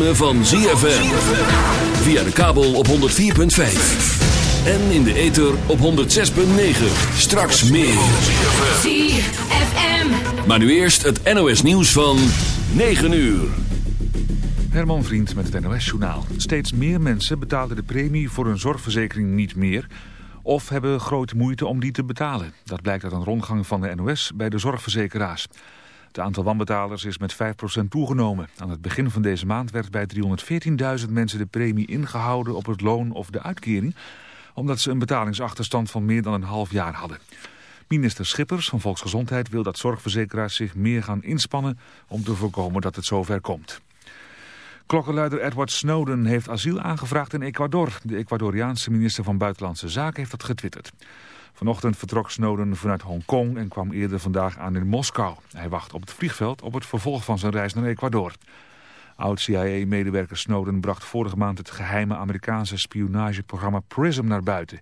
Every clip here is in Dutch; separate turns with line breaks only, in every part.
ritme van ZFM. Via de kabel op 104.5. En in de ether op 106.9. Straks meer.
ZFM.
Maar nu eerst het NOS nieuws van 9 uur.
Herman Vriend met het NOS-journaal. Steeds meer mensen betalen de premie voor een zorgverzekering niet meer... of hebben grote moeite om die te betalen. Dat blijkt uit een rondgang van de NOS bij de zorgverzekeraars. Het aantal wanbetalers is met 5% toegenomen. Aan het begin van deze maand werd bij 314.000 mensen de premie ingehouden op het loon of de uitkering... omdat ze een betalingsachterstand van meer dan een half jaar hadden. Minister Schippers van Volksgezondheid wil dat zorgverzekeraars zich meer gaan inspannen... om te voorkomen dat het zover komt. Klokkenluider Edward Snowden heeft asiel aangevraagd in Ecuador. De Ecuadoriaanse minister van Buitenlandse Zaken heeft dat getwitterd. Vanochtend vertrok Snowden vanuit Hongkong en kwam eerder vandaag aan in Moskou. Hij wacht op het vliegveld op het vervolg van zijn reis naar Ecuador. Oud-CIA-medewerker Snowden bracht vorige maand het geheime Amerikaanse spionageprogramma PRISM naar buiten.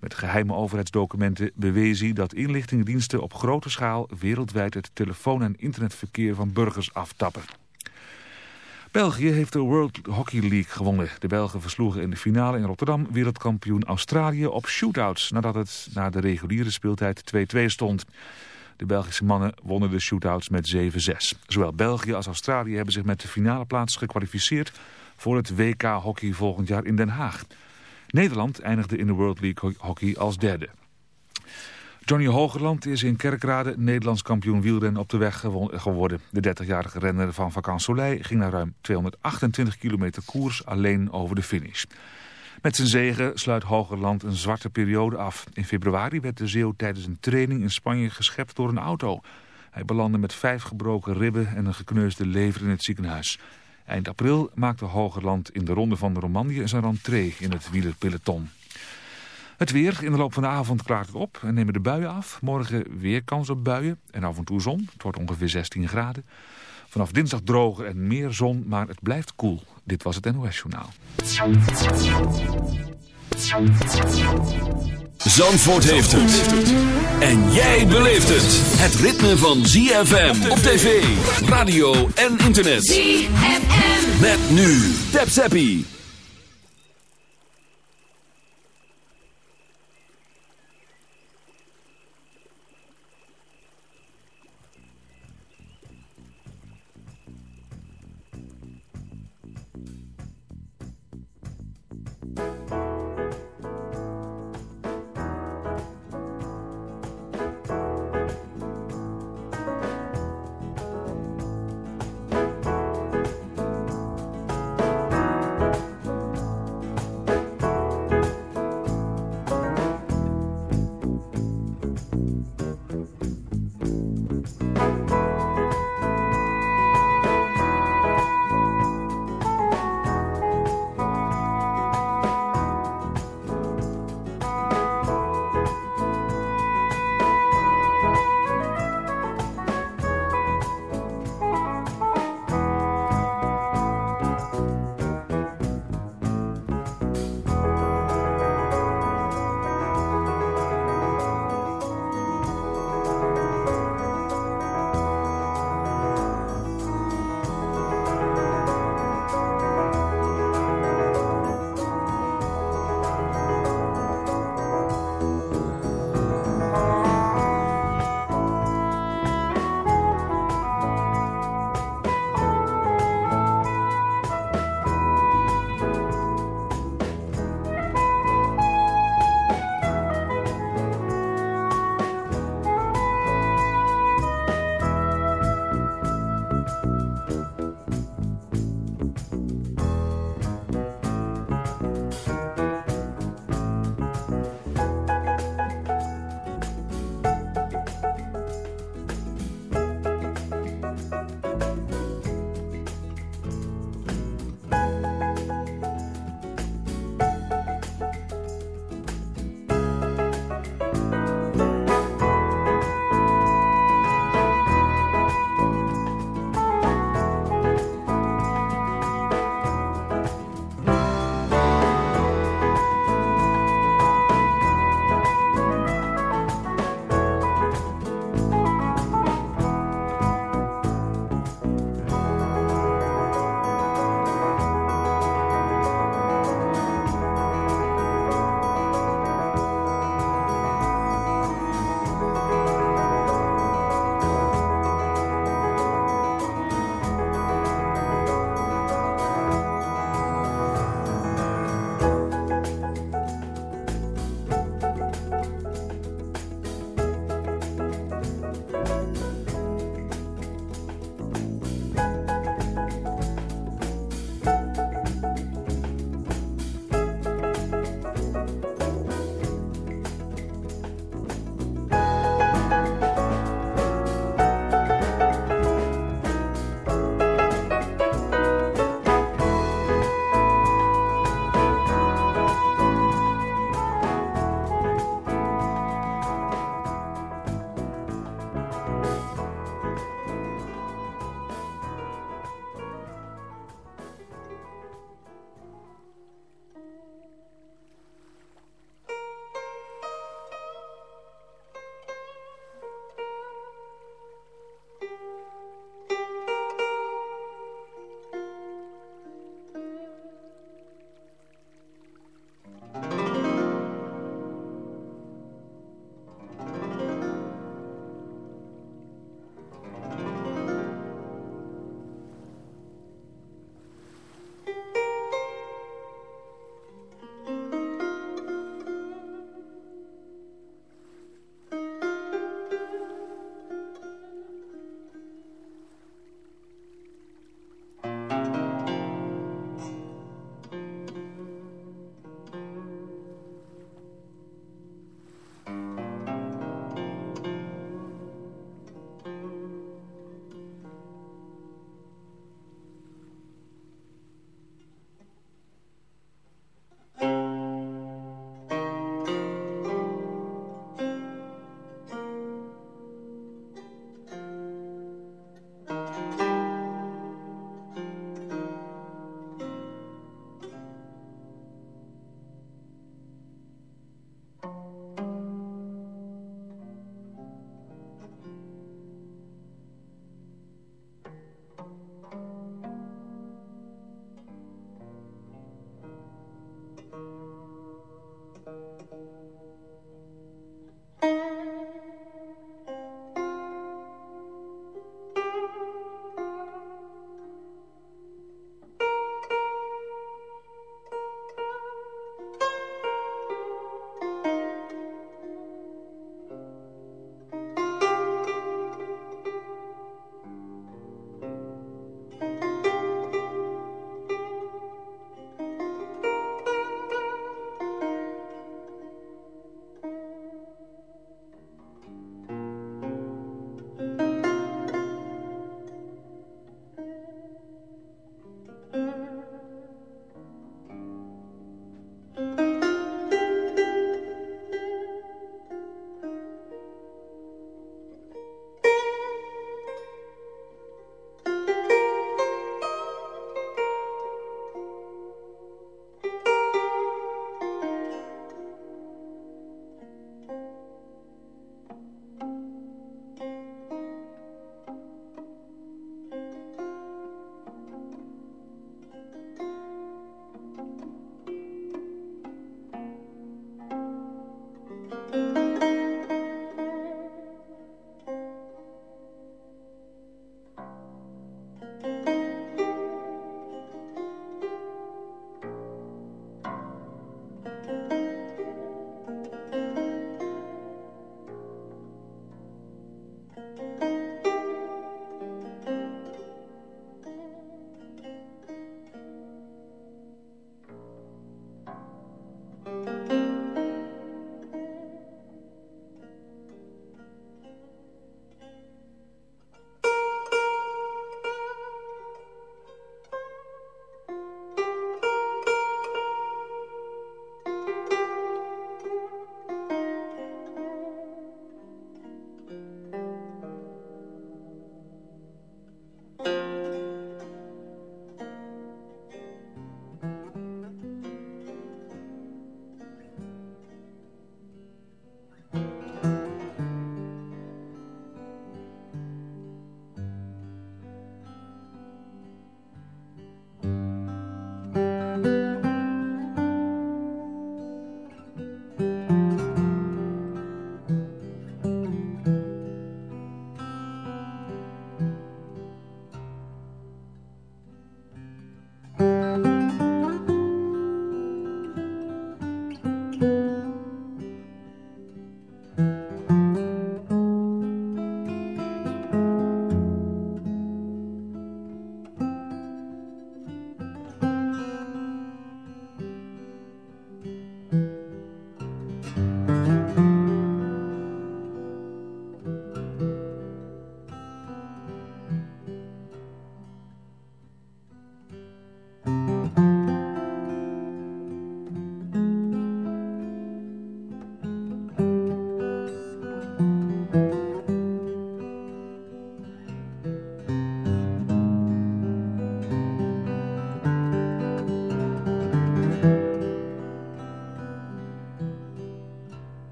Met geheime overheidsdocumenten bewees hij dat inlichtingendiensten op grote schaal wereldwijd het telefoon- en internetverkeer van burgers aftappen. België heeft de World Hockey League gewonnen. De Belgen versloegen in de finale in Rotterdam wereldkampioen Australië op shootouts... nadat het na de reguliere speeltijd 2-2 stond. De Belgische mannen wonnen de shootouts met 7-6. Zowel België als Australië hebben zich met de finale plaats gekwalificeerd... voor het WK Hockey volgend jaar in Den Haag. Nederland eindigde in de World League Hockey als derde. Johnny Hogerland is in Kerkrade Nederlands kampioen wielrennen op de weg geworden. De 30-jarige renner van Vakant Soleil ging na ruim 228 kilometer koers alleen over de finish. Met zijn zegen sluit Hogerland een zwarte periode af. In februari werd de Zeeuw tijdens een training in Spanje geschept door een auto. Hij belandde met vijf gebroken ribben en een gekneusde lever in het ziekenhuis. Eind april maakte Hogerland in de ronde van de Romandie zijn rentree in het wielerpeloton. Het weer, in de loop van de avond klaart het op en nemen de buien af. Morgen weer kans op buien en af en toe zon. Het wordt ongeveer 16 graden. Vanaf dinsdag droger en meer zon, maar het blijft koel. Dit was het NOS Journaal.
Zandvoort heeft het. En jij beleeft het. Het ritme van ZFM op tv, radio en internet.
ZFM.
Met nu. Tap Zappie.